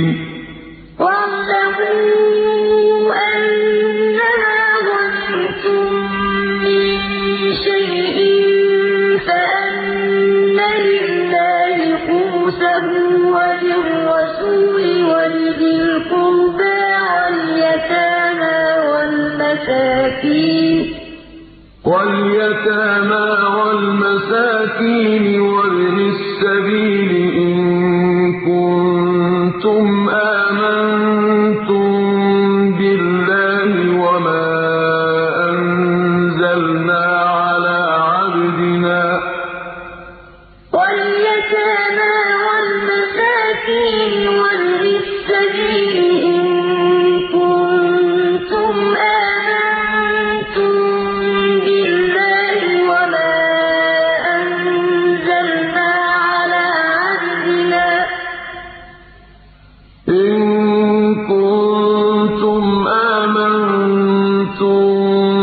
ۚ وَابْنِ السَّبِيلِ إِن كُنتُمْ آمَنتُم بِاللَّهِ وَمَا أَنزَلْنَا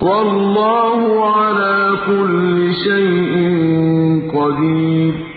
وَاللَّهُ عَلَىٰ كُلِّ شَيْءٍ قَدِيرٌ.